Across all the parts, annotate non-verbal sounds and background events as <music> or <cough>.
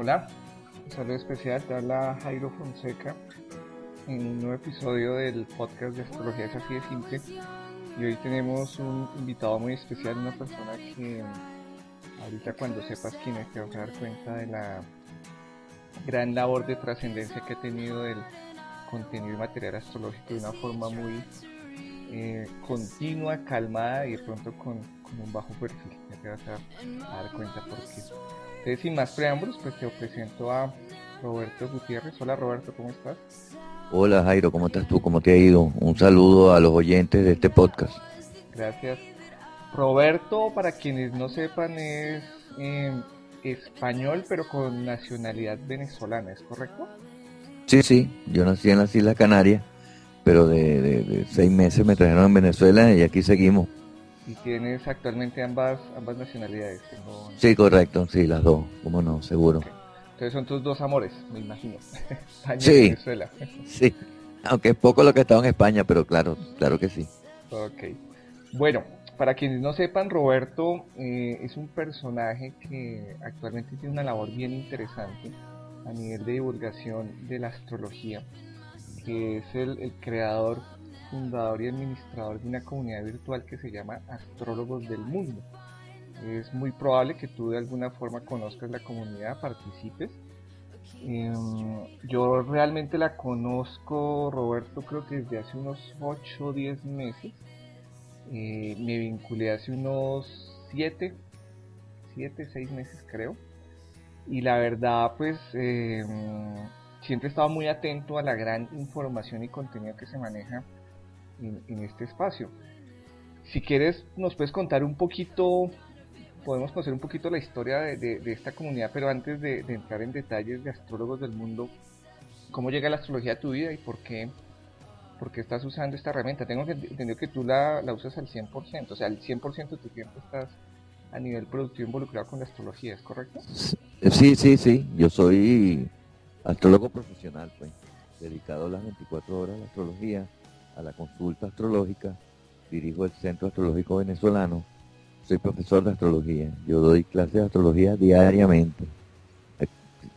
Hola, un saludo especial, te habla Jairo Fonseca en un nuevo episodio del podcast de Astrología es así de simple. Y hoy tenemos un invitado muy especial, una persona que ahorita cuando sepas quién es te vas a dar cuenta de la gran labor de trascendencia que ha tenido el contenido y material astrológico de una forma muy eh, continua, calmada y de pronto con, un bajo perfil. Ya te vas a, dar cuenta por qué. Entonces, sin más preámbulos, pues te presento a Roberto Gutiérrez. Hola Roberto, ¿cómo estás? Hola Jairo, ¿cómo estás tú? ¿Cómo te ha ido? Un saludo a los oyentes de este podcast. Gracias. Roberto, para quienes no sepan, es em, español pero con nacionalidad venezolana, ¿es correcto? Sí, sí, yo nací en las Islas Canarias, pero de, seis meses me trajeron en Venezuela y aquí seguimos. ¿Y tienes actualmente ambas, ambas nacionalidades? Sí, correcto, sí, las dos, cómo no, seguro. Entonces son tus dos amores, me imagino. <laughs> España sí, y Venezuela. sí, aunque es poco lo que he estado en España, pero claro, claro que sí. Ok. Bueno, para quienes no sepan, Roberto eh, es un personaje que actualmente tiene una labor bien interesante a nivel de divulgación de la astrología, que es el, creador, fundador y administrador de una comunidad virtual que se llama Astrólogos del Mundo. Es muy probable que tú de alguna forma conozcas la comunidad, participes. Em, yo realmente la conozco, Roberto, creo que desde hace unos 8 o 10 meses. Eh, me vinculé hace unos 7, 7, 6 meses creo y la verdad pues eh, siempre he estado muy atento a la gran información y contenido que se maneja en, este espacio. Si quieres nos puedes contar un poquito, podemos conocer un poquito la historia de, esta comunidad, pero antes de, entrar en detalles de astrólogos del mundo, ¿cómo llega la astrología a tu vida y por qué, por qué estás usando esta herramienta? Tengo entendido que tú la, la usas al 100%, o sea, al 100% de tu tiempo estás a nivel productivo involucrado con la astrología, ¿es correcto? Sí, sí, sí. Yo soy astrólogo profesional, pues, dedicado las 24 horas a la astrología, a la consulta astrológica. Dirijo el Centro Astrológico Venezolano. Soy profesor de astrología. Yo doy clases de astrología diariamente. Eh,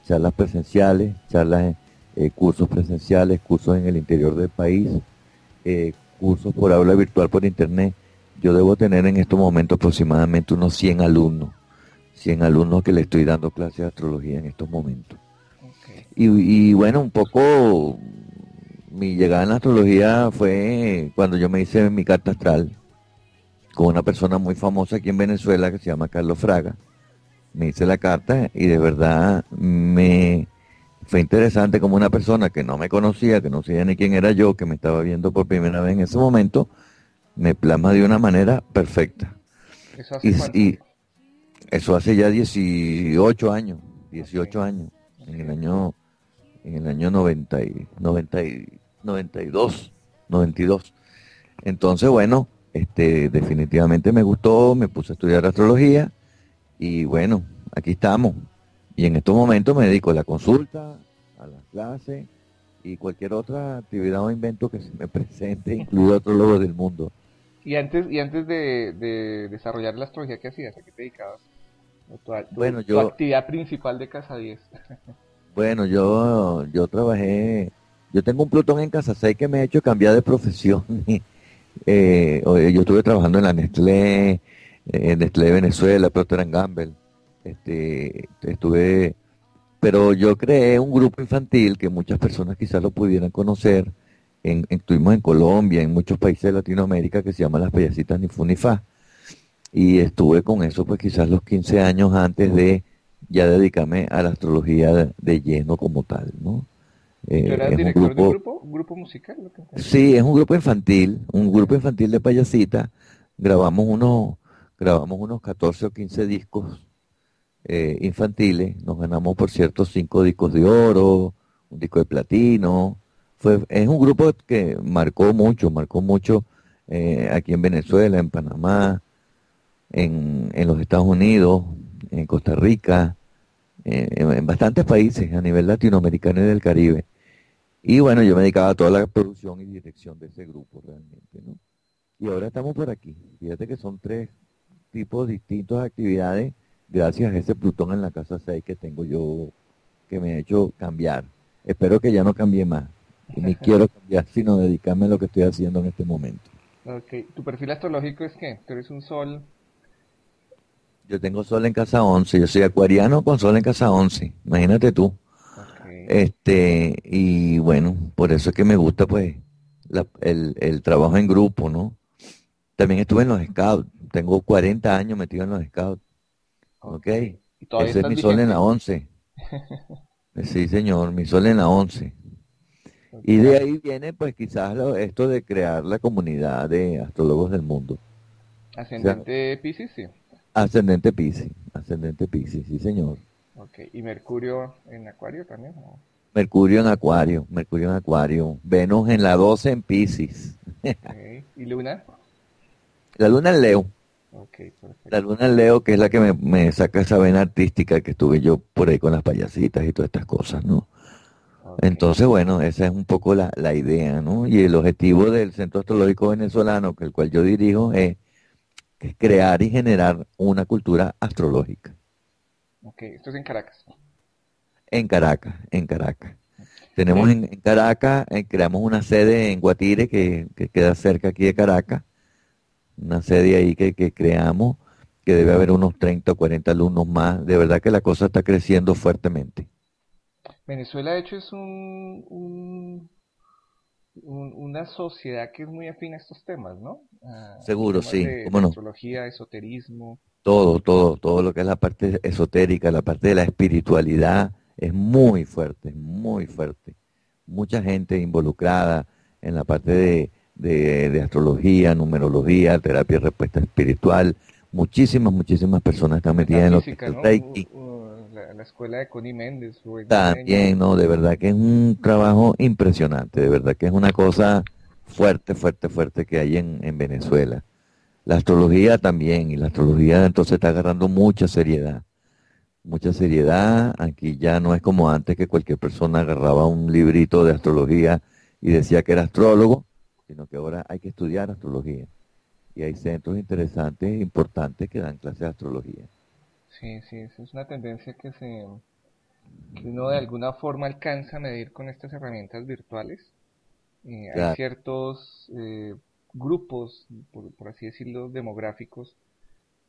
charlas presenciales, charlas, eh, cursos presenciales, cursos en el interior del país, eh, cursos por aula virtual por internet yo debo tener en estos momentos aproximadamente unos 100 alumnos, 100 alumnos que le estoy dando clases de astrología en estos momentos. Y, bueno, un poco mi llegada en la astrología fue cuando yo me hice mi carta astral con una persona muy famosa aquí en Venezuela que se llama Carlos Fraga. Me hice la carta y de verdad me fue interesante como una persona que no me conocía, que no sabía ni quién era yo, que me estaba viendo por primera vez en ese momento, me plasma de una manera perfecta. ¿Eso hace y, eso hace ya 18 años, 18 años, en el año en el año 90 y, 90 y 92, 92. Entonces, bueno, este definitivamente me gustó, me puse a estudiar astrología y bueno, aquí estamos. Y en estos momentos me dedico a la consulta, a las clases y cualquier otra actividad o invento que se me presente, incluido otro logo del mundo. Y antes, y antes de, desarrollar la astrología, ¿qué hacías? ¿A qué te dedicabas? Tu, bueno, yo, actividad principal de Casa 10. bueno, yo, yo trabajé, yo tengo un Plutón en Casa 6 que me ha hecho cambiar de profesión. <laughs> eh, yo estuve trabajando en la Nestlé, en Nestlé Venezuela, Procter Gamble. Este, estuve, pero yo creé un grupo infantil que muchas personas quizás lo pudieran conocer, en, estuvimos en Colombia, en muchos países de Latinoamérica que se llaman las payasitas ni Funifá. Y estuve con eso pues quizás los 15 años antes de ya dedicarme a la astrología de, lleno como tal, ¿no? Eh, eras director grupo, de un grupo, un grupo musical? sí, es un grupo infantil, un grupo infantil de payasitas. Grabamos unos, grabamos unos 14 o 15 discos eh, infantiles. Nos ganamos, por cierto, cinco discos de oro, un disco de platino, es un grupo que marcó mucho, marcó mucho eh, aquí en Venezuela, en Panamá, en, los Estados Unidos, en Costa Rica, en, bastantes países a nivel latinoamericano y del Caribe. Y bueno, yo me dedicaba a toda la producción y dirección de ese grupo realmente, ¿no? Y ahora estamos por aquí. Fíjate que son tres tipos distintos de actividades gracias a ese Plutón en la casa 6 que tengo yo que me ha hecho cambiar. Espero que ya no cambie más. Y ni <laughs> quiero cambiar, sino dedicarme a lo que estoy haciendo en este momento. Ok, ¿tu perfil astrológico es qué? ¿Tú eres un sol? Yo tengo sol en casa 11, yo soy acuariano con sol en casa 11, imagínate tú. Este, y bueno, por eso es que me gusta pues el, el trabajo en grupo, ¿no? También estuve en los scouts, tengo 40 años metido en los scouts. Ok. Ese es mi sol en la 11. <laughs> sí, señor, mi sol en la 11. Y de ahí viene, pues quizás esto de crear la comunidad de astrólogos del mundo. Ascendente Pisces, sí. Ascendente Pisces, ascendente Pisces, sí, señor. Ok, ¿y Mercurio en Acuario también? Mercurio en Acuario, Mercurio en Acuario. Venus en la 12 en Pisces. ¿Y Luna? La Luna en Leo. La Luna en Leo, que es la que me, me, saca esa vena artística que estuve yo por ahí con las payasitas y todas estas cosas, ¿no? Entonces, bueno, esa es un poco la, idea, ¿no? Y el objetivo del Centro Astrológico Venezolano, que el cual yo dirijo, es, crear y generar una cultura astrológica. Ok, esto es en Caracas. En Caracas, en Caracas. Tenemos en, Caracas, eh, creamos una sede en Guatire, que, queda cerca aquí de Caracas, una sede ahí que, que creamos, que debe haber unos 30 o 40 alumnos más. De verdad que la cosa está creciendo fuertemente. Venezuela, de hecho, es un, una sociedad que es muy afín a estos temas, ¿no? Seguro, sí. De, Astrología, esoterismo. Todo, todo, todo lo que es la parte esotérica, la parte de la espiritualidad, es muy fuerte, muy fuerte. Mucha gente involucrada en la parte de, de, astrología, numerología, terapia de respuesta espiritual. Muchísimas, muchísimas personas están metidas en lo que es la, escuela de Connie Méndez. También, no, de verdad que es un trabajo impresionante, de verdad que es una cosa fuerte, fuerte, fuerte que hay en, en Venezuela. La astrología también, y la astrología entonces está agarrando mucha seriedad. Mucha seriedad, aquí ya no es como antes que cualquier persona agarraba un librito de astrología y decía que era astrólogo, sino que ahora hay que estudiar astrología. Y hay centros interesantes, importantes que dan clases de astrología. Sí, sí, es una tendencia que se que uno de alguna forma alcanza a medir con estas herramientas virtuales. Eh, hay ciertos eh, grupos, por, así decirlo, demográficos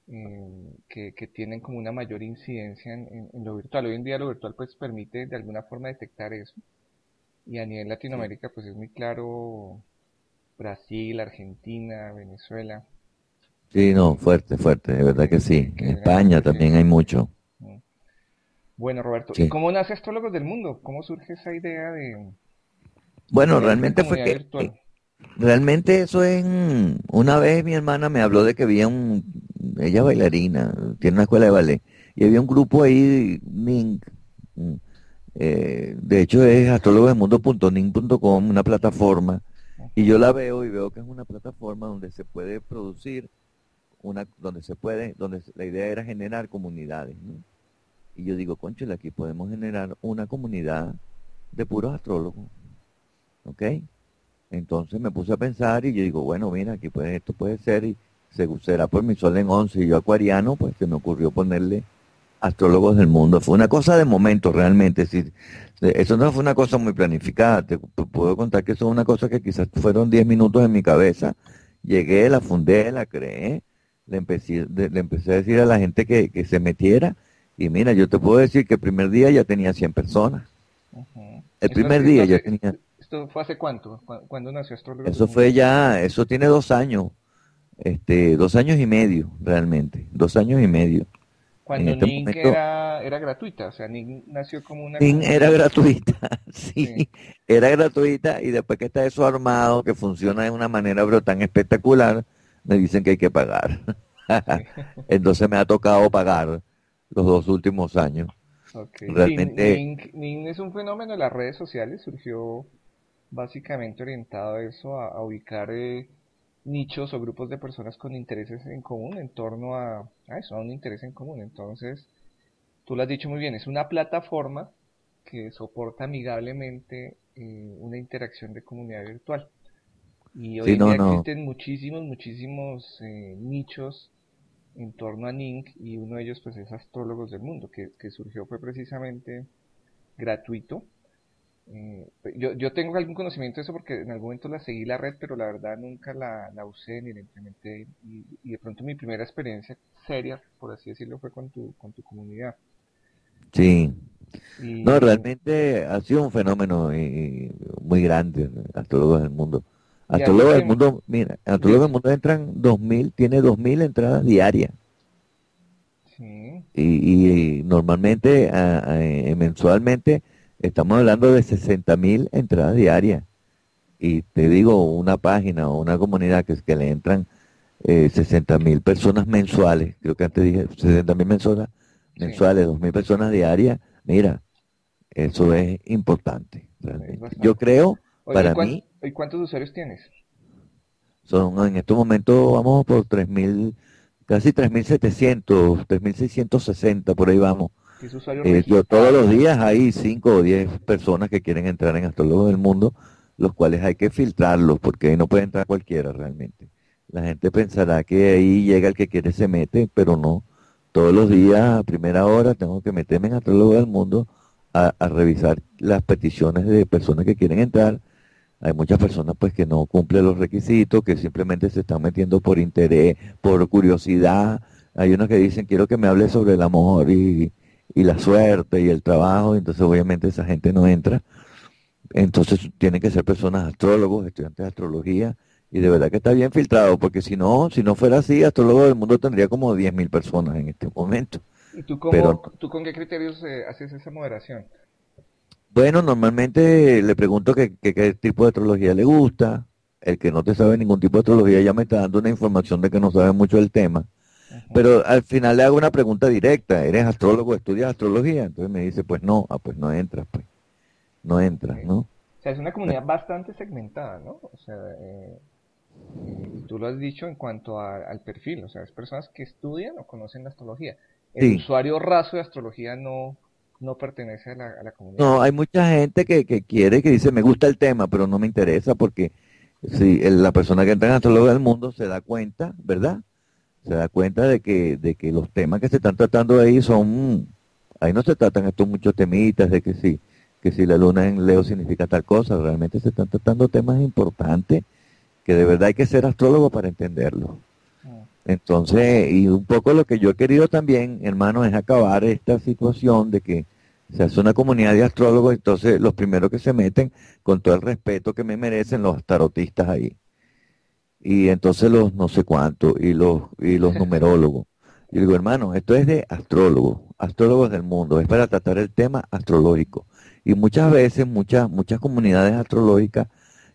eh, que, tienen como una mayor incidencia en, lo virtual. Hoy en día lo virtual pues permite de alguna forma detectar eso. Y a nivel Latinoamérica pues es muy claro Brasil, Argentina, Venezuela. Sí, no, fuerte, fuerte, de verdad que sí. En España también hay mucho. Bueno, Roberto, ¿y cómo nace Astrólogos del Mundo? ¿Cómo surge esa idea de... Bueno, realmente fue que... Realmente eso es... Una vez mi hermana me habló de que había un... Ella bailarina, tiene una escuela de ballet, y había un grupo ahí, Ning, eh, de hecho es astrólogosdelmundo.ning.com, una plataforma, y yo la veo y veo que es una plataforma donde se puede producir una, donde se puede, donde la idea era generar comunidades. Y yo digo, concho, aquí podemos generar una comunidad de puros astrólogos. ¿Ok? Entonces me puse a pensar y yo digo, bueno, mira, aquí puede, esto puede ser, y se, será por mi sol en 11 y yo acuariano, pues se me ocurrió ponerle astrólogos del mundo. Fue una cosa de momento realmente. Si, eso no fue una cosa muy planificada. Te puedo contar que eso es una cosa que quizás fueron 10 minutos en mi cabeza. Llegué, la fundé, la creé le empecé, le empecé a decir a la gente que, se metiera y mira, yo te puedo decir que el primer día ya tenía 100 personas. El primer día ya tenía... ¿Esto fue hace cuánto? ¿Cuándo nació Astrólogo? Eso fue ya, eso tiene dos años, este, dos años y medio realmente, dos años y medio. Cuando este era, era, gratuita, o sea, NINC nació como una... NINC era gratuita, <laughs> sí, era gratuita y después que está eso armado, que funciona de una manera pero tan espectacular, me dicen que hay que pagar. <laughs> Entonces me ha tocado pagar los dos últimos años. Realmente... es un fenómeno de las redes sociales, surgió básicamente orientado a eso, a, ubicar eh, nichos o grupos de personas con intereses en común en torno a, eso, a un interés en común. Entonces, tú lo has dicho muy bien, es una plataforma que soporta amigablemente eh, una interacción de comunidad virtual. Y hoy día existen muchísimos, muchísimos eh, nichos en torno a NINC y uno de ellos pues es Astrólogos del Mundo, que, surgió fue precisamente gratuito. Eh, yo, yo tengo algún conocimiento de eso porque en algún momento la seguí la red, pero la verdad nunca la, la usé ni la implementé. Y, y, de pronto mi primera experiencia seria, por así decirlo, fue con tu, con tu comunidad. Sí. no, realmente ha sido un fenómeno muy grande, astrólogos del mundo. Astrólogos del mundo, mira, astrólogos del mundo entran 2000, tiene 2000 entradas diarias. Sí. Y, normalmente, eh, mensualmente, estamos hablando de 60.000 entradas diarias. Y te digo, una página o una comunidad que, que le entran eh, 60.000 personas mensuales, creo que antes dije 60.000 mensuales, mensuales, 2.000 personas diarias, mira, eso es importante. Yo creo, para mí... ¿Y cuántos usuarios tienes? Son, en estos momentos vamos por 3.000, casi 3.700, 3.660, por ahí vamos. Eh, yo todos los días hay 5 o 10 personas que quieren entrar en Astrólogos del Mundo, los cuales hay que filtrarlos, porque ahí no puede entrar cualquiera realmente. La gente pensará que ahí llega el que quiere se mete, pero no todos los días a primera hora tengo que meterme en Astrólogo del Mundo a, revisar las peticiones de personas que quieren entrar. Hay muchas personas pues que no cumplen los requisitos, que simplemente se están metiendo por interés, por curiosidad. Hay unos que dicen quiero que me hable sobre el amor y, y la suerte y el trabajo, entonces obviamente esa gente no entra. Entonces tienen que ser personas astrólogos, estudiantes de astrología, y de verdad que está bien filtrado, porque si no, si no fuera así, Astrólogo del Mundo tendría como 10.000 personas en este momento. ¿Y tú, cómo, tú con qué criterios eh, haces esa moderación? Bueno, normalmente le pregunto qué tipo de astrología le gusta. El que no te sabe ningún tipo de astrología ya me está dando una información de que no sabe mucho del tema. Pero al final le hago una pregunta directa. ¿Eres astrólogo? ¿Estudias astrología? Entonces me dice, pues no. Ah, pues no entras, pues. No entras, ¿no? O sea, es una comunidad bastante segmentada, ¿no? O sea, eh, tú lo has dicho en cuanto al perfil, o sea, es personas que estudian o conocen la astrología. El usuario raso de astrología no, no pertenece a la, comunidad. No, hay mucha gente que, quiere, que dice, me gusta el tema, pero no me interesa porque si la persona que entra en astrología del mundo se da cuenta, ¿verdad? Se da cuenta de que, de que los temas que se están tratando ahí son, ahí no se tratan estos muchos temitas de que sí, que si la luna en Leo significa tal cosa, realmente se están tratando temas importantes que de verdad hay que ser astrólogo para entenderlo. Entonces, y un poco lo que yo he querido también, hermano, es acabar esta situación de que se hace una comunidad de astrólogos, entonces los primeros que se meten, con todo el respeto que me merecen los tarotistas ahí. Y entonces los no sé cuántos, y los, y los numerólogos. Y digo, hermano, esto es de astrólogos, astrólogos del mundo, es para tratar el tema astrológico. Y muchas veces, muchas, muchas comunidades astrológicas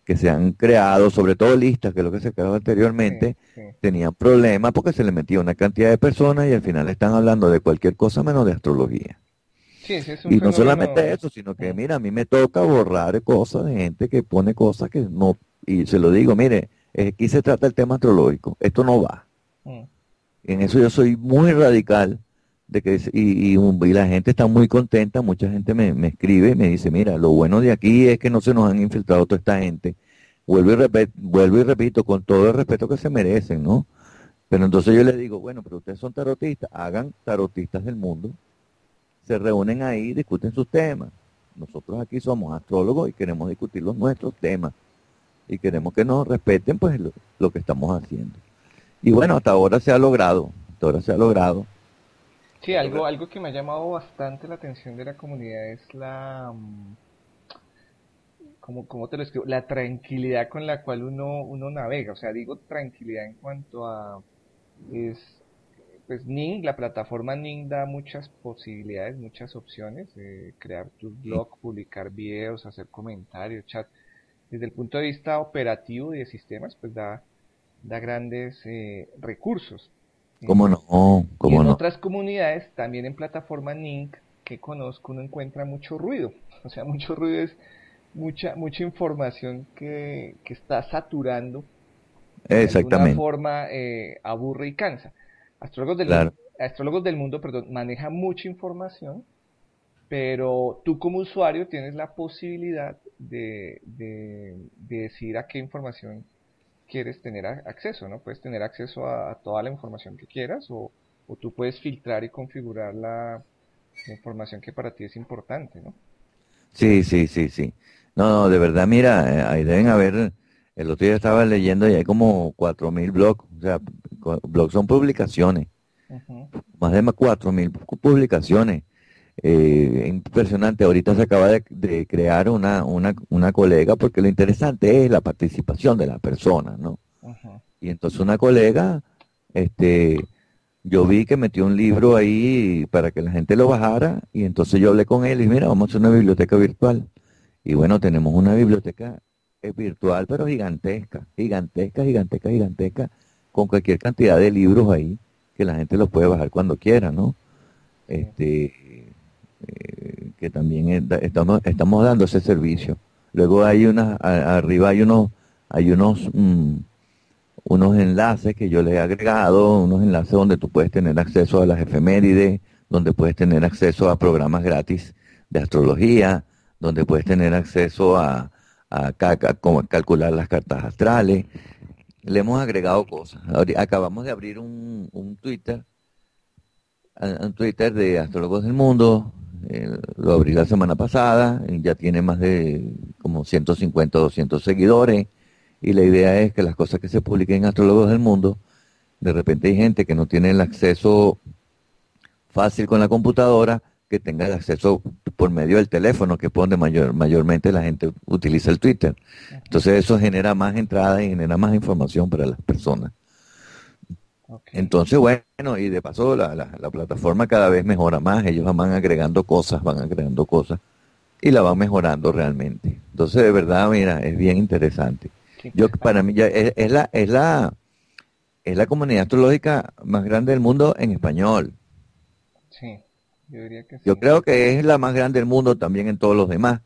que se han creado, sobre todo listas, que es lo que se creó anteriormente, tenían problemas porque se le metía una cantidad de personas y al final están hablando de cualquier cosa menos de astrología. y no solamente eso, sino que, mira, a mí me toca borrar cosas de gente que pone cosas que no, y se lo digo, mire, aquí se trata el tema astrológico, esto no va. En eso yo soy muy radical de que y, y, la gente está muy contenta, mucha gente me, me, escribe y me dice, mira, lo bueno de aquí es que no se nos han infiltrado toda esta gente. Vuelvo y, repito, vuelvo y repito, con todo el respeto que se merecen, ¿no? Pero entonces yo les digo, bueno, pero ustedes son tarotistas, hagan tarotistas del mundo, se reúnen ahí, discuten sus temas. Nosotros aquí somos astrólogos y queremos discutir los nuestros temas. Y queremos que nos respeten pues lo, lo que estamos haciendo. Y bueno, hasta ahora se ha logrado, hasta ahora se ha logrado Sí, algo, algo que me ha llamado bastante la atención de la comunidad es la... Mm, como, te lo escribo? La tranquilidad con la cual uno, uno navega. O sea, digo tranquilidad en cuanto a... Es, pues Ning, la plataforma Ning da muchas posibilidades, muchas opciones. de crear tu blog, publicar videos, hacer comentarios, chat. Desde el punto de vista operativo y de sistemas, pues da, da grandes eh, recursos. ¿Cómo no? ¿Cómo y en otras comunidades, también en plataforma NINC, que conozco, uno encuentra mucho ruido. <laughs> O sea, mucho ruido es mucha mucha información que, que está saturando. Exactamente. De alguna forma eh, aburre y cansa. Astrólogos del, astrólogos del mundo, perdón, maneja mucha información, pero tú como usuario tienes la posibilidad de, de, de decir a qué información quieres tener acceso, ¿no? Puedes tener acceso a, toda la información que quieras o, tú puedes filtrar y configurar la, información que para ti es importante, ¿no? Sí, sí, sí, sí. No, no, de verdad, mira, eh, ahí deben haber, el otro día estaba leyendo y hay como cuatro mil blogs, o sea, blogs son publicaciones, más de cuatro mil publicaciones. Eh, impresionante, ahorita se acaba de, crear una, una, una, colega, porque lo interesante es la participación de la persona, ¿no? Y entonces una colega, este, yo vi que metió un libro ahí para que la gente lo bajara y entonces yo hablé con él y mira, vamos a hacer una biblioteca virtual. Y bueno, tenemos una biblioteca eh, virtual, pero gigantesca, gigantesca, gigantesca, gigantesca, con cualquier cantidad de libros ahí que la gente los puede bajar cuando quiera, ¿no? Este, eh, que también estamos, estamos dando ese servicio. Luego hay una, arriba hay unos, hay unos mm, unos enlaces que yo le he agregado, unos enlaces donde tú puedes tener acceso a las efemérides, donde puedes tener acceso a programas gratis de astrología, donde puedes tener acceso a, a, calcular las cartas astrales. Le hemos agregado cosas. Acabamos de abrir un, un Twitter, un Twitter de Astrólogos del Mundo. Eh, lo abrí la semana pasada, y ya tiene más de como 150 200 seguidores y la idea es que las cosas que se publiquen en Astrólogos del Mundo, de repente hay gente que no tiene el acceso fácil con la computadora, que tenga el acceso por medio del teléfono, que es donde mayor, mayormente la gente utiliza el Twitter. Entonces eso genera más entrada y genera más información para las personas. Entonces, bueno, y de paso la, la, plataforma cada vez mejora más, ellos van agregando cosas, van agregando cosas y la van mejorando realmente. Entonces, de verdad, mira, es bien interesante. Yo para mí ya es, la es la es la comunidad astrológica más grande del mundo en español. Sí, yo diría que sí. Yo creo que es la más grande del mundo también en todos los demás,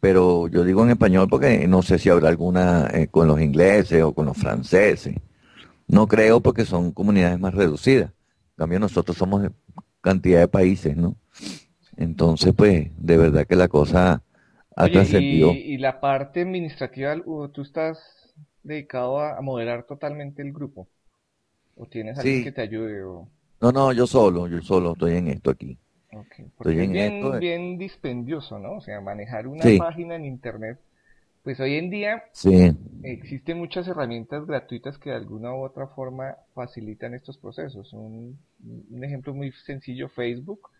pero yo digo en español porque no sé si habrá alguna eh, con los ingleses o con los franceses. No creo porque son comunidades más reducidas. En cambio nosotros somos cantidad de países, ¿no? Entonces, pues, de verdad que la cosa ha trascendido. Y, y, la parte administrativa, tú estás dedicado a, moderar totalmente el grupo? ¿O tienes alguien que te ayude? No, no, yo solo, yo solo estoy en esto aquí. Estoy en bien, esto. bien dispendioso, ¿no? O sea, manejar una página en internet. Pues hoy en día sí. existen muchas herramientas gratuitas que de alguna u otra forma facilitan estos procesos. Un, un ejemplo muy sencillo, Facebook.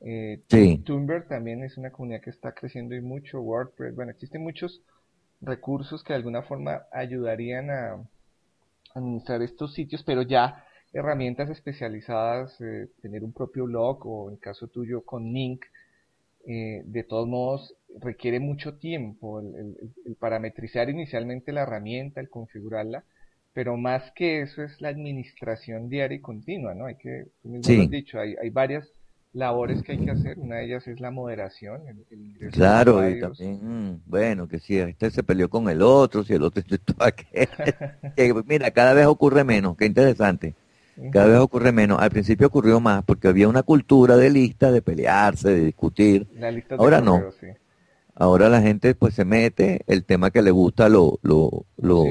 Eh, Tumblr también es una comunidad que está creciendo y mucho. WordPress, bueno, existen muchos recursos que de alguna forma ayudarían a administrar estos sitios, pero ya herramientas especializadas, eh, tener un propio blog o en caso tuyo con Link, eh, de todos modos requiere mucho tiempo el, parametrizar inicialmente la herramienta, el configurarla, pero más que eso es la administración diaria y continua, ¿no? Hay que, tú mismo lo has dicho, hay, hay varias labores que hay que hacer. Una de ellas es la moderación. El, claro, y también, bueno, que si este se peleó con el otro, si el otro <laughs> <laughs> mira, cada vez ocurre menos, qué interesante. Cada vez ocurre menos. Al principio ocurrió más porque había una cultura de lista, de pelearse, de discutir. Ahora no. Ahora la gente pues se mete, el tema que le gusta lo, lo, lo,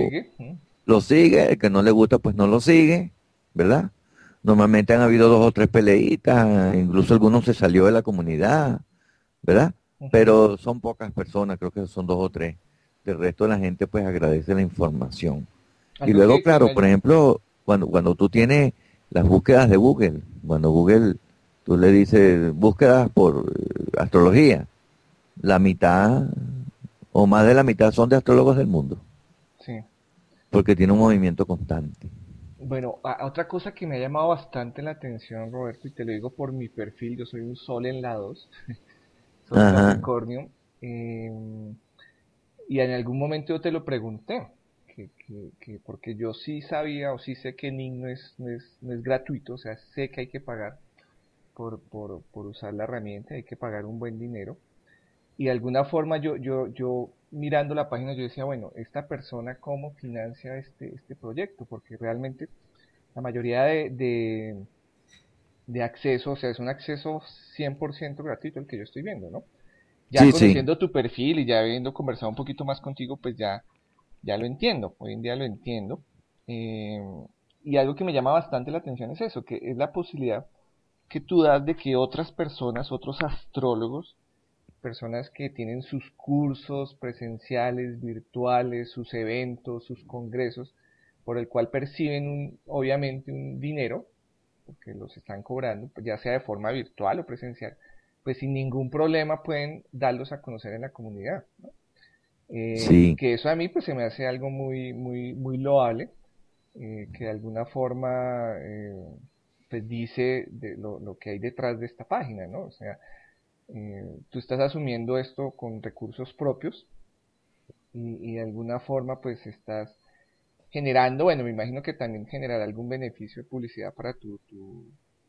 lo sigue, el que no le gusta pues no lo sigue, ¿verdad? Normalmente han habido dos o tres peleitas, incluso algunos se salió de la comunidad, ¿verdad? Pero son pocas personas, creo que son dos o tres. El resto de la gente pues agradece la información. Y luego, claro, por ejemplo, cuando, cuando tú tienes las búsquedas de Google, cuando Google, tú le dices búsquedas por eh, astrología, la mitad o más de la mitad son de astrólogos del mundo. Sí. Porque tiene un movimiento constante. Bueno, otra cosa que me ha llamado bastante la atención, Roberto, y te lo digo por mi perfil, yo soy un sol en la 2, <laughs> soy Capricornio, em, y en algún momento yo te lo pregunté, que, que, porque yo sí sabía o sí sé que NIN no es, no es, no es gratuito, o sea, sé que hay que pagar por, por, por usar la herramienta, hay que pagar un buen dinero, y de alguna forma yo, yo, yo mirando la página yo decía, bueno, esta persona cómo financia este, este proyecto, porque realmente la mayoría de, de, acceso, o sea, es un acceso 100% gratuito el que yo estoy viendo, ¿no? Ya conociendo tu perfil y ya habiendo conversado un poquito más contigo, pues ya, ya lo entiendo, hoy en día lo entiendo. Eh, y algo que me llama bastante la atención es eso, que es la posibilidad que tú das de que otras personas, otros astrólogos, personas que tienen sus cursos presenciales, virtuales, sus eventos, sus congresos, por el cual perciben obviamente un dinero, porque los están cobrando, ya sea de forma virtual o presencial, pues sin ningún problema pueden darlos a conocer en la comunidad. Eh, que eso a mí pues se me hace algo muy, muy, muy loable, eh, que de alguna forma eh, pues dice de lo, lo, que hay detrás de esta página, ¿no? O sea, tú estás asumiendo esto con recursos propios y, de alguna forma pues estás generando, bueno, me imagino que también generará algún beneficio de publicidad para tu,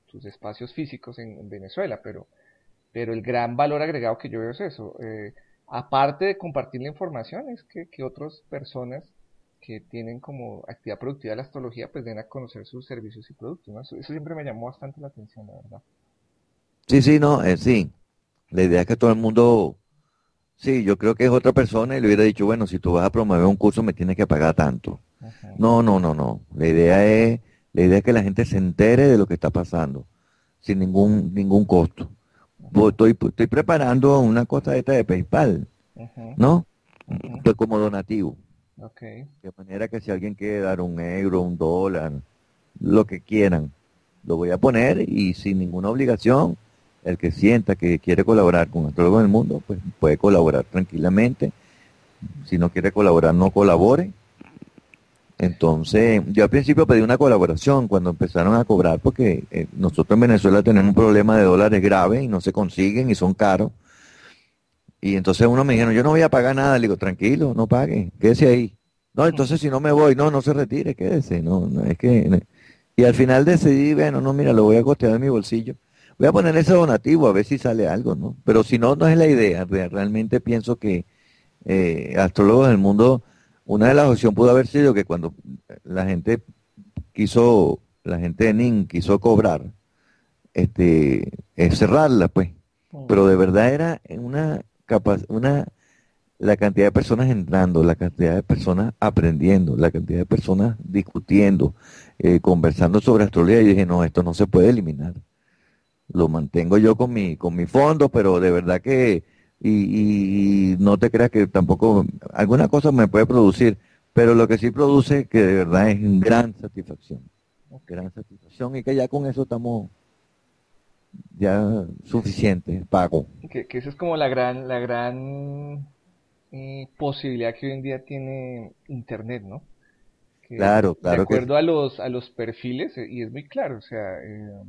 tus espacios físicos en, Venezuela, pero, pero el gran valor agregado que yo veo es eso. Aparte de compartir la información, es que, que otras personas que tienen como actividad productiva la astrología, pues den a conocer sus servicios y productos. Eso, siempre me llamó bastante la atención, la verdad. Sí, sí, no, eh, sí. La idea es que todo el mundo, sí, yo creo que es otra persona y le hubiera dicho, bueno, si tú vas a promover un curso me tienes que pagar tanto. No, no, no, no. La idea es, la idea es que la gente se entere de lo que está pasando, sin ningún, ningún costo estoy, estoy preparando una cosa esta de PayPal, ¿no? Estoy como donativo. De manera que si alguien quiere dar un euro, un dólar, lo que quieran, lo voy a poner y sin ninguna obligación, el que sienta que quiere colaborar con Astrólogos del Mundo, pues puede colaborar tranquilamente. Si no quiere colaborar, no colabore. Entonces, yo al principio pedí una colaboración cuando empezaron a cobrar, porque eh, nosotros en Venezuela tenemos un problema de dólares grave y no se consiguen y son caros. Y entonces uno me dijeron, yo no voy a pagar nada. Le digo, tranquilo, no pague, quédese ahí. No, entonces si no me voy, no, no se retire, quédese. No, no es que... Y al final decidí, bueno, no, mira, lo voy a costear en mi bolsillo. Voy a poner ese donativo a ver si sale algo, ¿no? Pero si no, no es la idea. Realmente pienso que eh, astrólogos del mundo una de las opciones pudo haber sido que cuando la gente quiso, la gente de NIN quiso cobrar, este, cerrarla, pues. Pero de verdad era una una, la cantidad de personas entrando, la cantidad de personas aprendiendo, la cantidad de personas discutiendo, eh, conversando sobre astrología, y dije, no, esto no se puede eliminar. Lo mantengo yo con mi, con mi fondo, pero de verdad que y, no te creas que tampoco alguna cosa me puede producir, pero lo que sí produce que de verdad es gran satisfacción, gran satisfacción y que ya con eso estamos ya suficiente, pago. Que, que esa es como la gran, la gran eh, posibilidad que hoy en día tiene Internet, ¿no? claro, claro. De acuerdo a los a los perfiles eh, y es muy claro, o sea. Eh,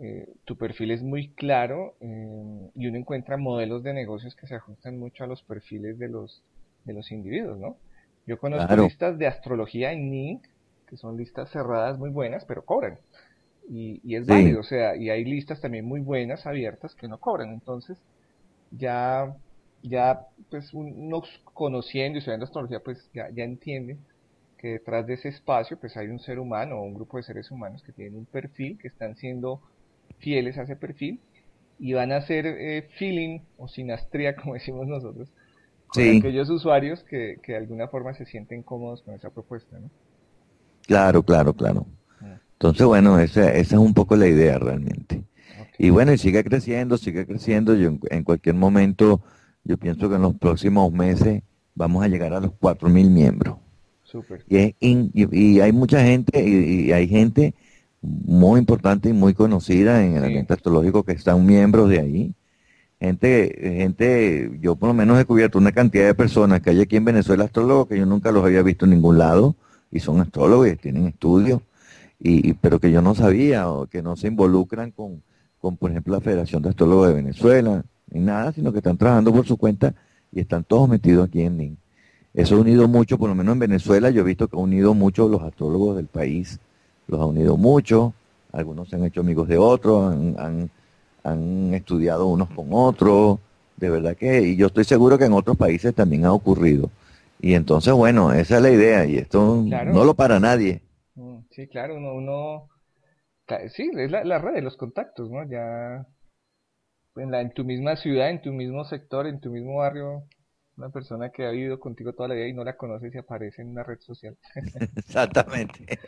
eh, tu perfil es muy claro eh, y uno encuentra modelos de negocios que se ajustan mucho a los perfiles de los, de los individuos, ¿no? Yo conozco listas de astrología en Nink, que son listas cerradas muy buenas, pero cobran. Y, y es válido, o sea, y hay listas también muy buenas, abiertas, que no cobran. Entonces, ya, ya, pues, uno conociendo y estudiando astrología, pues, ya, ya entiende que detrás de ese espacio, pues, hay un ser humano o un grupo de seres humanos que tienen un perfil, que están siendo fieles a ese perfil y van a hacer eh, feeling o sinastría, <laughs> como decimos nosotros, con aquellos usuarios que, de alguna forma se sienten cómodos con esa propuesta, ¿no? Claro, claro, claro. Ah. Entonces, bueno, esa, esa es un poco la idea realmente. Y bueno, y sigue creciendo, sigue creciendo. Yo en, cualquier momento, yo pienso que en los próximos meses vamos a llegar a los 4.000 miembros. Super. Y, y, hay mucha gente, y, hay gente muy importante y muy conocida en el ambiente astrológico que están miembros de ahí. Gente, gente, yo por lo menos he cubierto una cantidad de personas que hay aquí en Venezuela astrólogos que yo nunca los había visto en ningún lado y son astrólogos y tienen estudios, y, pero que yo no sabía o que no se involucran con, con, por ejemplo, la Federación de Astrólogos de Venezuela, ni nada, sino que están trabajando por su cuenta y están todos metidos aquí en NIN. Eso ha unido mucho, por lo menos en Venezuela, yo he visto que ha unido mucho los astrólogos del país los ha unido mucho, algunos se han hecho amigos de otros, han, han, estudiado unos con otros, de verdad que, y yo estoy seguro que en otros países también ha ocurrido. Y entonces, bueno, esa es la idea, y esto no lo para nadie. Mm, sí, claro, uno, uno sí, es la, la, red de los contactos, ¿no? Ya en, la, en tu misma ciudad, en tu mismo sector, en tu mismo barrio, una persona que ha vivido contigo toda la vida y no la conoces y aparece en una red social. <laughs> Exactamente.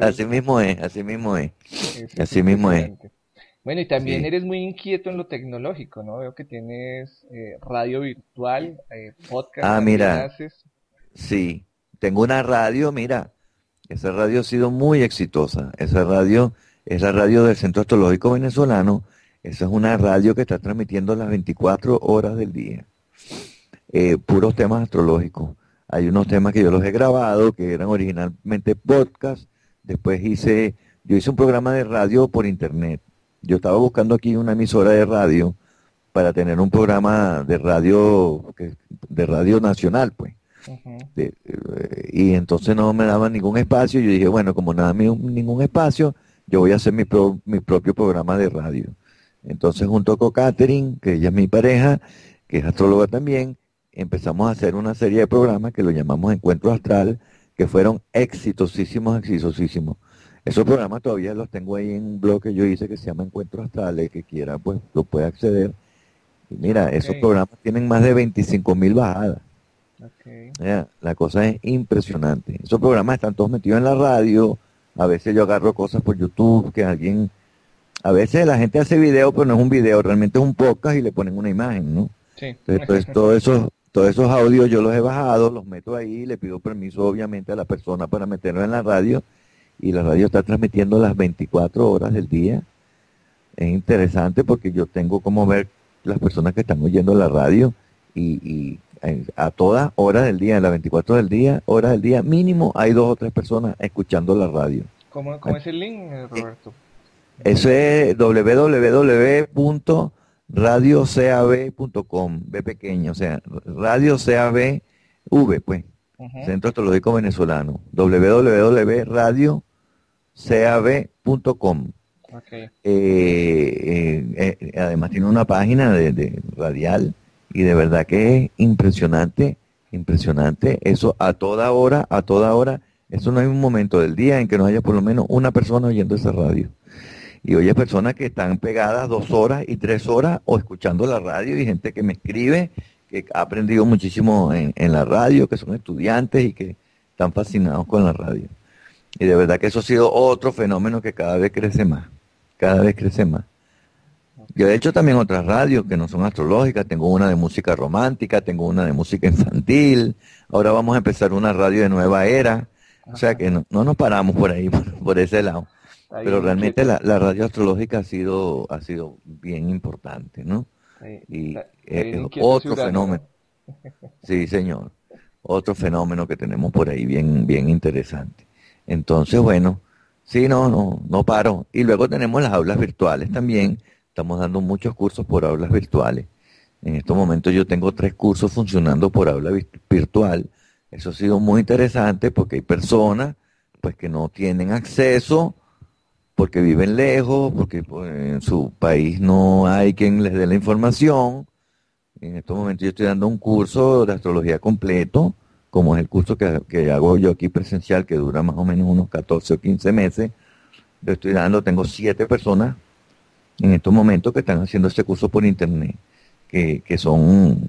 así mismo es, así mismo es. así mismo es. Bueno, y también eres muy inquieto en lo tecnológico, ¿no? Veo que tienes eh, radio virtual, eh, podcast. Ah, mira. Sí, tengo una radio, mira, esa radio ha sido muy exitosa. Esa radio es la radio del Centro Astrológico Venezolano. Esa es una radio que está transmitiendo las 24 horas del día. Eh, puros temas astrológicos. Hay unos temas que yo los he grabado, que eran originalmente podcast. Después hice, yo hice un programa de radio por internet yo estaba buscando aquí una emisora de radio para tener un programa de radio de radio nacional, pues. Eh, y entonces no me daban ningún espacio. Yo dije, bueno, como me ningún espacio, yo voy a hacer mi, mi propio programa de radio. Entonces, junto con Catherine, que ella es mi pareja, que es astróloga también, empezamos a hacer una serie de programas que lo llamamos Encuentro Astral, que fueron exitosísimos, exitosísimos. Esos programas todavía los tengo ahí en un blog que yo hice que se llama Encuentros Astrales, que quiera pues lo puede acceder. Y mira, esos programas tienen más de 25 mil bajadas. la cosa es impresionante. Esos programas están todos metidos en la radio. A veces yo agarro cosas por YouTube que alguien... A veces la gente hace video, pero no es un video, realmente es un podcast y le ponen una imagen, ¿no? Sí. Entonces, todos esos, todos esos audios yo los he bajado, los meto ahí, le pido permiso obviamente a la persona para meterlo en la radio y la radio está transmitiendo las 24 horas del día. Es interesante porque yo tengo como ver las personas que están oyendo la radio y, a todas horas del día, en las 24 del día, horas del día, mínimo hay dos o tres personas escuchando la radio. ¿Cómo, cómo es el link, eh, Roberto? Eso es www.radiocab.com, B pequeño, o sea, Radio CAB, V, pues, Centro Astrológico Venezolano, www.radio cab.com. Eh, eh, eh, además tiene una página de, radial y de verdad que es impresionante, impresionante. Eso a toda hora, a toda hora. Eso no hay un momento del día en que no haya por lo menos una persona oyendo esa radio. Y oye personas que están pegadas dos horas y tres horas o escuchando la radio y gente que me escribe, que ha aprendido muchísimo en la radio, que son estudiantes y que están fascinados con la radio. Y de verdad que eso ha sido otro fenómeno que cada vez crece más, cada vez crece más. Yo he hecho también otras radios que no son astrológicas, tengo una de música romántica, tengo una de música infantil, ahora vamos a empezar una radio de nueva era, o sea que no, nos paramos por ahí, <laughs> por, ese lado. Pero realmente la, radio astrológica ha sido, ha sido bien importante, ¿no? Y otro fenómeno. Sí, señor. Otro fenómeno que tenemos por ahí bien, bien interesante. Entonces, bueno, sí, no, no, no paro. Y luego tenemos las aulas virtuales también. Estamos dando muchos cursos por aulas virtuales. En estos momentos yo tengo tres cursos funcionando por aula virtual. Eso ha sido muy interesante porque hay personas pues que no tienen acceso porque viven lejos, porque pues, en su país no hay quien les dé la información. En estos momentos yo estoy dando un curso de astrología completo como es el curso que, hago yo aquí presencial, que dura más o menos unos 14 o 15 meses, lo estoy dando, tengo siete personas en estos momentos que están haciendo este curso por internet, que, son,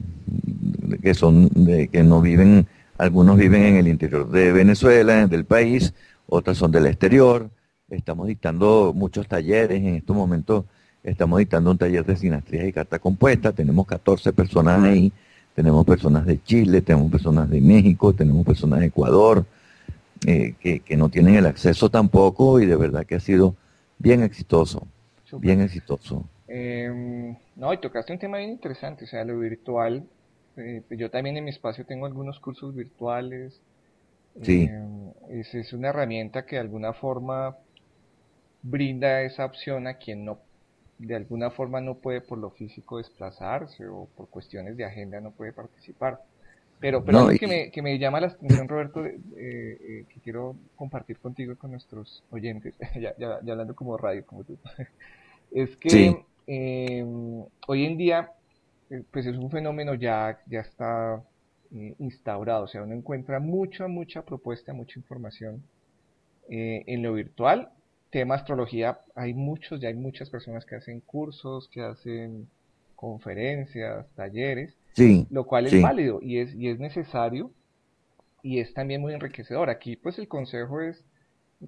que son, que no viven, algunos viven en el interior de Venezuela, del país, otras son del exterior. Estamos dictando muchos talleres, en estos momentos estamos dictando un taller de sinastría y carta compuesta, tenemos 14 personas ahí tenemos personas de Chile, tenemos personas de México, tenemos personas de Ecuador, eh, que, no tienen el acceso tampoco y de verdad que ha sido bien exitoso, bien exitoso. Em, no, y tocaste un tema bien interesante, o sea, lo virtual. Eh, yo también en mi espacio tengo algunos cursos virtuales. Sí. Em, es, es una herramienta que de alguna forma brinda esa opción a quien no de alguna forma no puede por lo físico desplazarse o por cuestiones de agenda no puede participar. Pero, pero algo que, me, que me llama la atención, Roberto, eh, eh, que quiero compartir contigo y con nuestros oyentes, <laughs> ya, ya, hablando como radio, como tú, <laughs> es que em, hoy en día, eh, pues es un fenómeno ya, ya está instaurado, o sea, uno encuentra mucha, mucha propuesta, mucha información en lo virtual tema astrología hay muchos, ya hay muchas personas que hacen cursos, que hacen conferencias, talleres, lo cual es válido y es, y es necesario y es también muy enriquecedor. Aquí pues el consejo es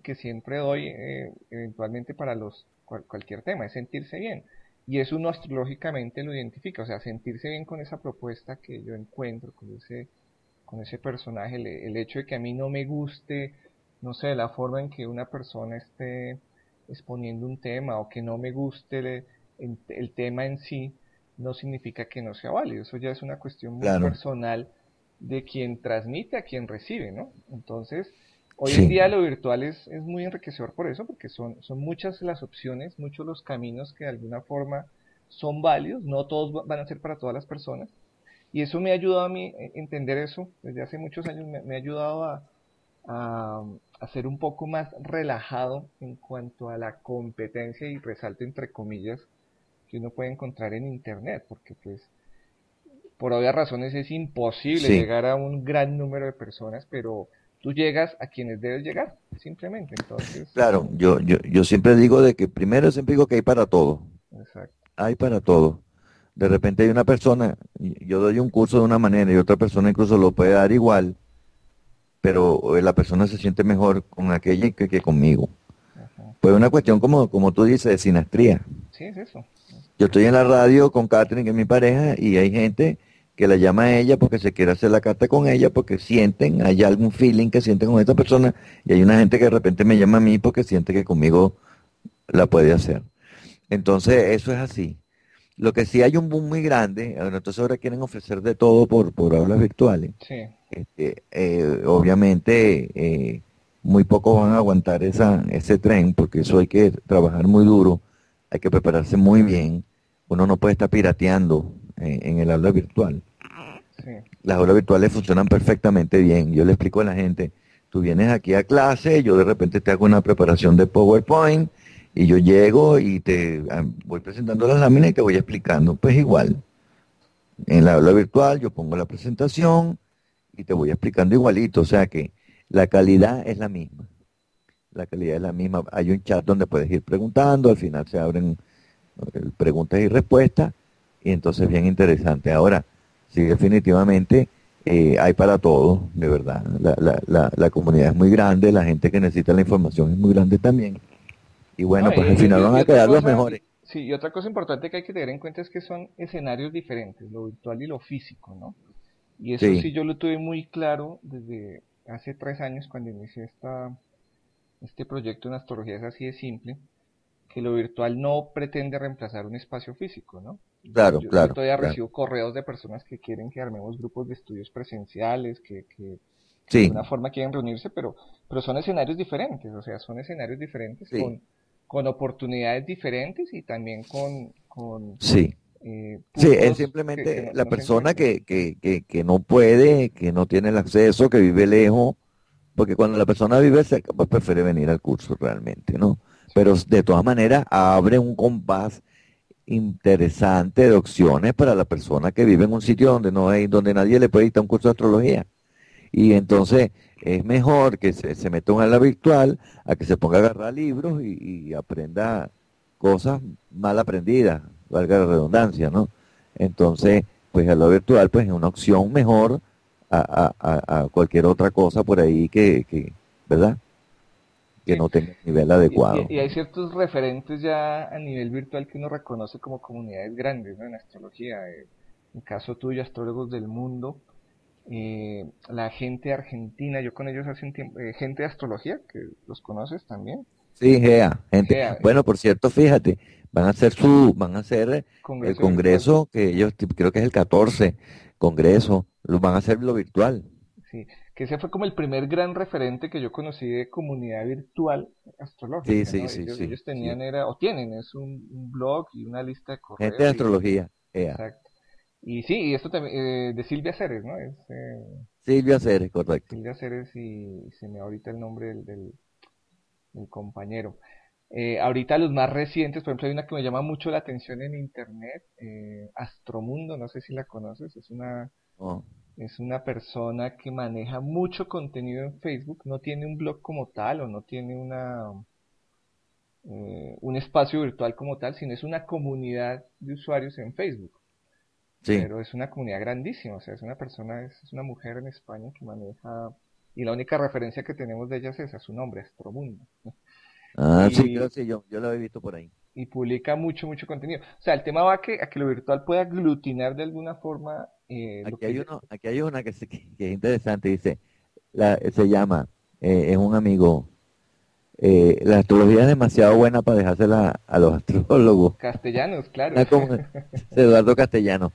que siempre doy eh, eventualmente para los cualquier tema, es sentirse bien. Y eso uno astrológicamente lo identifica, o sea, sentirse bien con esa propuesta que yo encuentro, con ese, con ese personaje, el, hecho de que a mí no me guste, no sé, la forma en que una persona esté exponiendo un tema o que no me guste el, tema en sí, no significa que no sea válido, eso ya es una cuestión muy personal de quien transmite a quien recibe, ¿no? Entonces, Hoy en día lo virtual es, es, muy enriquecedor por eso, porque son, son muchas las opciones, muchos los caminos que de alguna forma son válidos, no todos van a ser para todas las personas. Y eso me ha ayudado a mí a entender eso, desde hace muchos años me, ha ayudado a, a, ser un poco más relajado en cuanto a la competencia y resalto entre comillas que uno puede encontrar en Internet, porque pues por obvias razones es imposible llegar a un gran número de personas, pero tú llegas a quienes debes llegar, simplemente. Entonces, claro, yo, yo, yo siempre digo de que primero siempre digo que hay para todo. Exacto. Hay para todo. De repente hay una persona, yo doy un curso de una manera y otra persona incluso lo puede dar igual, pero la persona se siente mejor con aquella que, que conmigo. Pues una cuestión como, como tú dices, de sinastría. Sí, es eso. Yo estoy en la radio con Catherine, que es mi pareja, y hay gente que la llama a ella porque se quiere hacer la carta con ella, porque sienten, hay algún feeling que sienten con esta persona, y hay una gente que de repente me llama a mí porque siente que conmigo la puede hacer. Entonces, eso es así. Lo que sí hay un boom muy grande, entonces ahora quieren ofrecer de todo por, por aulas virtuales. Sí. Este, eh, obviamente, eh, muy pocos van a aguantar esa, ese tren, porque eso hay que trabajar muy duro, hay que prepararse muy bien. Uno no puede estar pirateando en, el aula virtual. Las aulas virtuales funcionan perfectamente bien. Yo le explico a la gente, tú vienes aquí a clase, yo de repente te hago una preparación de PowerPoint y yo llego y te ah, voy presentando las láminas y te voy explicando. Pues igual, en la aula virtual yo pongo la presentación y te voy explicando igualito. O sea que la calidad es la misma. La calidad es la misma. Hay un chat donde puedes ir preguntando, al final se abren eh, preguntas y respuestas y entonces bien interesante. Ahora, sí, definitivamente eh, hay para todo, de verdad. La, la, la, comunidad es muy grande, la gente que necesita la información es muy grande también. Y bueno, pues al final van a quedar los mejores. Sí, y otra cosa importante que hay que tener en cuenta es que son escenarios diferentes, lo virtual y lo físico, ¿no? Y eso sí, yo lo tuve muy claro desde hace tres años cuando inicié esta, este proyecto en astrología, es así de simple, que lo virtual no pretende reemplazar un espacio físico, ¿no? Claro, claro. Yo todavía recibo correos de personas que quieren que armemos grupos de estudios presenciales, que, que, de una forma quieren reunirse, pero, pero son escenarios diferentes, o sea, son escenarios diferentes con, con oportunidades diferentes y también con... con sí. Eh, sí, es simplemente la persona que, que, no puede, que no tiene el acceso, que vive lejos, porque cuando la persona vive cerca, pues prefiere venir al curso realmente, ¿no? Pero de todas maneras abre un compás interesante de opciones para la persona que vive en un sitio donde no hay, donde nadie le puede dictar un curso de astrología. Y entonces es mejor que se, se meta en la virtual a que se ponga a agarrar libros y, aprenda cosas mal aprendidas, valga la redundancia, ¿no? Entonces, pues a lo virtual pues es una opción mejor a, a, a cualquier otra cosa por ahí que, que ¿verdad? que no tenga nivel adecuado. Y, hay ciertos referentes ya a nivel virtual que uno reconoce como comunidades grandes ¿no? en astrología. Eh, en caso tuyo, astrólogos del mundo, eh, la gente argentina, yo con ellos hace un tiempo, eh, gente de astrología, que los conoces también. Sí, GEA, gente. bueno, por cierto, fíjate, van a hacer su, van a hacer el congreso, que ellos, creo que es el 14 congreso, lo van a hacer lo virtual. Sí, que ese fue como el primer gran referente que yo conocí de comunidad virtual astrológica. Sí, sí, sí, ellos, tenían, era, o tienen, es un, blog y una lista de correos. Gente de astrología. Exacto. Y sí, y esto también, eh, de Silvia Ceres, ¿no? Es, eh, Silvia Ceres, correcto. Silvia Ceres y, se me ahorita el nombre del, del, compañero. Eh, ahorita los más recientes, por ejemplo, hay una que me llama mucho la atención en internet, Astromundo, no sé si la conoces, es una es una persona que maneja mucho contenido en Facebook, no tiene un blog como tal o no tiene una eh, un espacio virtual como tal, sino es una comunidad de usuarios en Facebook. Pero es una comunidad grandísima, o sea, es una persona, es, una mujer en España que maneja y la única referencia que tenemos de ella es esa, su nombre, Astromundo. Ah, sí, yo, sí, yo, yo lo he visto por ahí. Y publica mucho, mucho contenido. O sea, el tema va a que, a que lo virtual pueda aglutinar de alguna forma. Eh, aquí, hay uno, aquí hay una que, que, es interesante, dice, la, se llama, eh, es un amigo, eh, la astrología es demasiado buena para dejársela a los <laughs> astrólogos. Castellanos, claro. <laughs> Eduardo Castellano.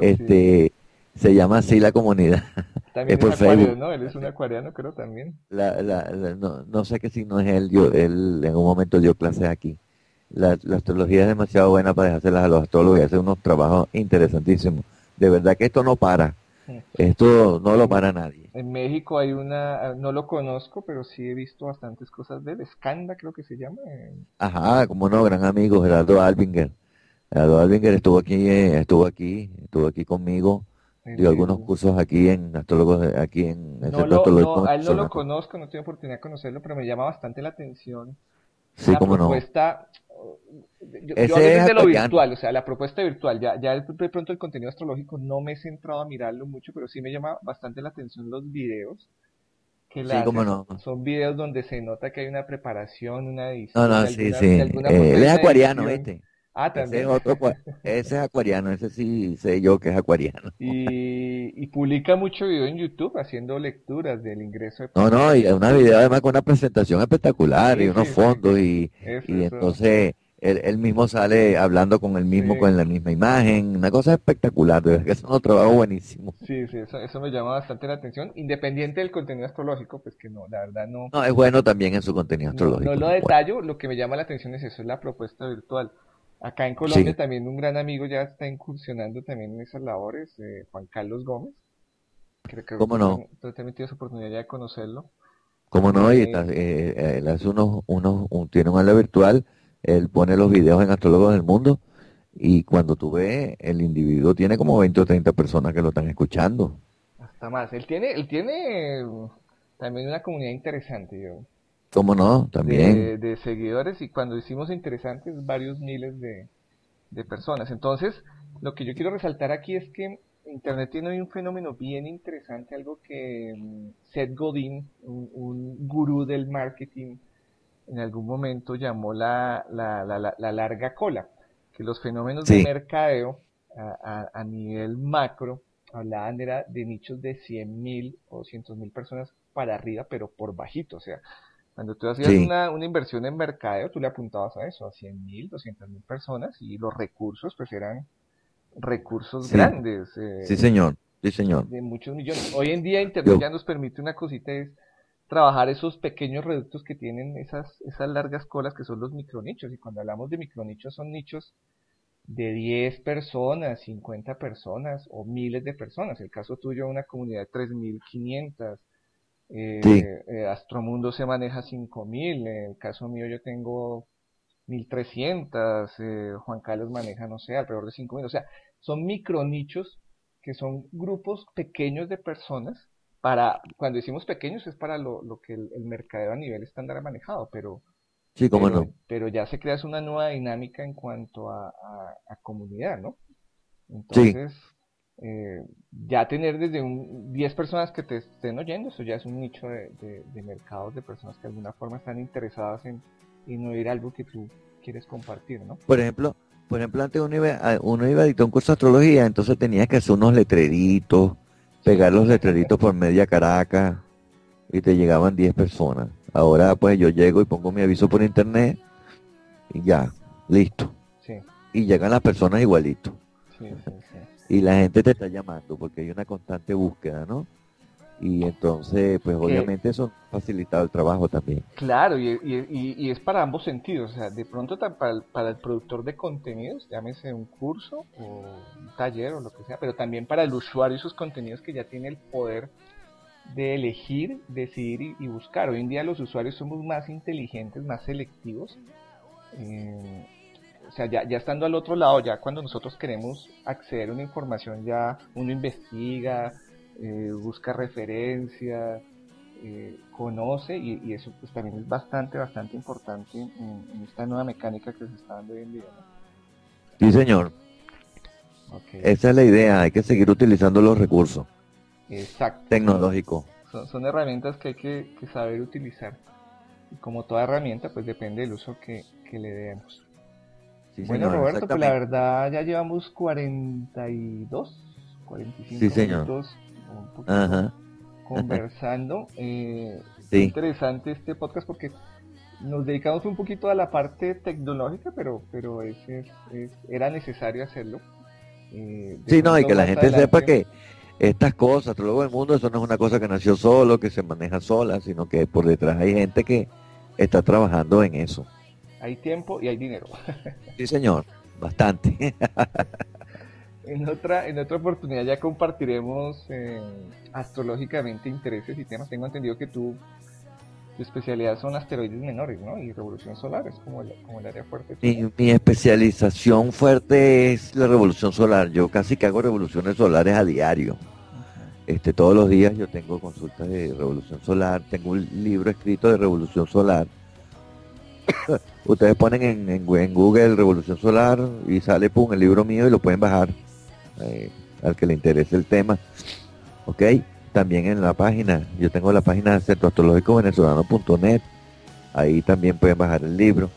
Este, se llama así la comunidad. <laughs> También es, acuario, ¿no? Él es un acuariano, creo también. La, la, no, no, sé qué signo es él, yo, él en un momento dio clases aquí. La, astrología es demasiado buena para dejárselas a los astrólogos y hacer unos trabajos interesantísimos. De verdad que esto no para. <laughs> Esto no lo para nadie. En México hay una, no lo conozco, pero sí he visto bastantes cosas de él. Escanda creo que se llama. Ajá, como no, gran amigo, Gerardo Albinger. Gerardo Albinger estuvo aquí, eh, estuvo aquí, estuvo aquí conmigo dio algunos cursos aquí en astrólogos, aquí en el no lo, a él no lo conozco, no tengo oportunidad de conocerlo, pero me llama bastante la atención sí, la propuesta, yo, yo desde lo virtual, o sea, la propuesta virtual, ya, ya de pronto el contenido astrológico no me he centrado a mirarlo mucho, pero sí me llama bastante la atención los videos. Que sí, cómo no. Son videos donde se nota que hay una preparación, una edición. No, no, sí, sí. Eh, él es acuariano, ¿viste? Ah, Ese es, otro, ese es acuariano, ese sí sé yo que es acuariano. Y, publica mucho video en YouTube haciendo lecturas del ingreso de... No, no, y una video además con una presentación espectacular y unos fondos y, y entonces él, mismo sale hablando con el mismo, con la misma imagen, una cosa espectacular, de verdad que es un trabajo buenísimo. Sí, sí, eso, eso me llama bastante la atención, independiente del contenido astrológico, pues que no, la verdad no... No, es bueno también en su contenido astrológico. No, lo detallo, lo que me llama la atención es eso, es la propuesta virtual. Acá en Colombia también un gran amigo ya está incursionando también en esas labores, eh, Juan Carlos Gómez. Creo que ¿Cómo no? También tienes oportunidad ya de conocerlo. ¿Cómo no? Y eh, eh, él hace unos, unos, un, tiene un aula virtual, él pone los videos en Astrólogos del Mundo y cuando tú ves, el individuo tiene como 20 o 30 personas que lo están escuchando. Hasta más. Él tiene, él tiene también una comunidad interesante, yo ¿Cómo no? También. De, seguidores y cuando hicimos interesantes, varios miles de, personas. Entonces, lo que yo quiero resaltar aquí es que Internet tiene un fenómeno bien interesante, algo que mm, Seth Godin, un, gurú del marketing, en algún momento llamó la, la, la, larga cola, que los fenómenos de mercadeo a, a, nivel macro hablaban era de nichos de 100.000 o 200.000 personas para arriba, pero por bajito, o sea, cuando tú hacías una, una, inversión en mercadeo, tú le apuntabas a eso, a 100 mil, 200 mil personas y los recursos pues eran recursos grandes. Eh, sí, señor, sí, señor. De muchos millones. Hoy en día Internet ya nos permite una cosita, es trabajar esos pequeños reductos que tienen esas, esas largas colas que son los micronichos. Y cuando hablamos de micronichos son nichos de 10 personas, 50 personas o miles de personas. El caso tuyo, una comunidad de 3.500 eh, eh, Astromundo se maneja 5000, en el caso mío yo tengo 1300, eh, Juan Carlos maneja, no sé, alrededor de 5000. O sea, son micronichos que son grupos pequeños de personas. Para, cuando decimos pequeños es para lo, lo que el, mercadeo a nivel estándar ha manejado, pero, sí, cómo no. pero ya se crea una nueva dinámica en cuanto a, a, comunidad, ¿no? Entonces, eh, ya tener desde un 10 personas que te estén oyendo, eso ya es un nicho de, de, mercados de personas que de alguna forma están interesadas en, en oír algo que tú quieres compartir, ¿no? Por ejemplo, por ejemplo, antes uno iba, uno iba a dictar un curso de astrología, entonces tenía que hacer unos letreritos, pegar los letreritos por media Caracas y te llegaban 10 personas. Ahora pues yo llego y pongo mi aviso por internet y ya, listo. Y llegan las personas igualito. Sí, sí, y la gente te está llamando porque hay una constante búsqueda, ¿no? Y entonces, pues obviamente eso ha facilitado el trabajo también. Claro, y, y, es para ambos sentidos, o sea, de pronto para el, para el productor de contenidos, llámese un curso o un taller o lo que sea, pero también para el usuario y sus contenidos que ya tiene el poder de elegir, decidir y, buscar. Hoy en día los usuarios somos más inteligentes, más selectivos. Eh, o sea, ya, ya estando al otro lado, ya cuando nosotros queremos acceder a una información, ya uno investiga, eh, busca referencias, eh, conoce y, eso pues también es bastante, bastante importante en, esta nueva mecánica que se está dando hoy en día. Sí, señor. Esa es la idea, hay que seguir utilizando los recursos Exacto. tecnológicos. son, herramientas que hay que, saber utilizar. Y como toda herramienta, pues depende del uso que, le demos. Bueno, Roberto, pues la verdad ya llevamos 42, 45 minutos conversando. <laughs> Eh, Interesante este podcast porque nos dedicamos un poquito a la parte tecnológica, pero, pero ese era necesario hacerlo. Eh, sí, no, y que la gente sepa que estas cosas, todo el mundo, eso no es una cosa que nació solo, que se maneja sola, sino que por detrás hay gente que está trabajando en eso. Hay tiempo y hay dinero. <laughs> sí, señor, bastante. <laughs> en otra, en otra oportunidad ya compartiremos eh, astrológicamente intereses y temas. Tengo entendido que tú tu especialidad son asteroides menores, ¿no? Y revolución solar es como el, como el área fuerte. Mi, especialización fuerte es la revolución solar. Yo casi que hago revoluciones solares a diario. Este, todos los días yo tengo consultas de revolución solar, tengo un libro escrito de revolución solar. Ustedes ponen en, Google revolución solar y sale pum el libro mío y lo pueden bajar eh, al que le interese el tema. ¿Ok? también en la página. Yo tengo la página venezolano.net. Ahí también pueden bajar el libro.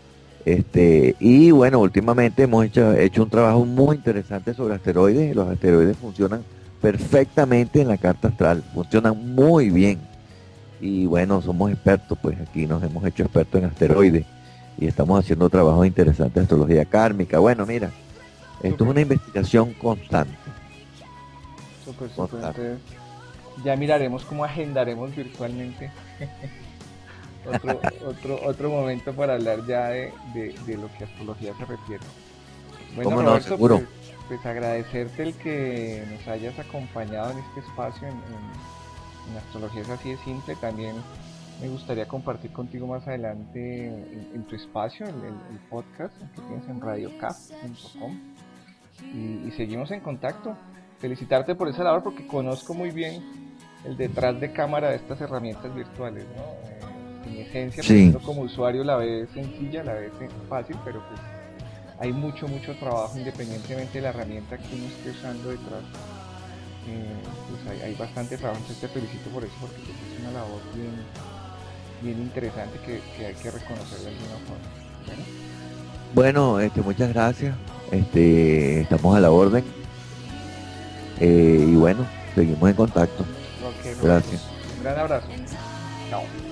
Este, y bueno, últimamente hemos hecho, hecho un trabajo muy interesante sobre asteroides. Los asteroides funcionan perfectamente en la carta astral, funcionan muy bien. Y bueno, somos expertos, pues aquí nos hemos hecho expertos en asteroides y estamos haciendo trabajos interesantes de astrología kármica. Bueno, mira, esto es una investigación constante. constante ya miraremos cómo agendaremos virtualmente <laughs> otro, <laughs> otro, otro momento para hablar ya de, lo que a astrología se refiere. Bueno, no, seguro. Pues, pues, agradecerte el que nos hayas acompañado en este espacio en, Astrología es así de simple. También me gustaría compartir contigo más adelante en, tu espacio, el, el, podcast que tienes en radiocap.com y, y seguimos en contacto. Felicitarte por esa labor porque conozco muy bien el detrás de cámara de estas herramientas virtuales, ¿no? Eh, en esencia, sí. como usuario la ves sencilla, la ves fácil, pero pues hay mucho, mucho trabajo independientemente de la herramienta que uno esté usando detrás. Eh, pues hay, bastante trabajo, entonces te felicito por eso, porque pues, es una labor bien, bien interesante que, hay que reconocer de alguna forma. Bueno, este, muchas gracias. Este, estamos a la orden. Eh, y bueno, seguimos en contacto. Gracias. Un gran abrazo. Chao.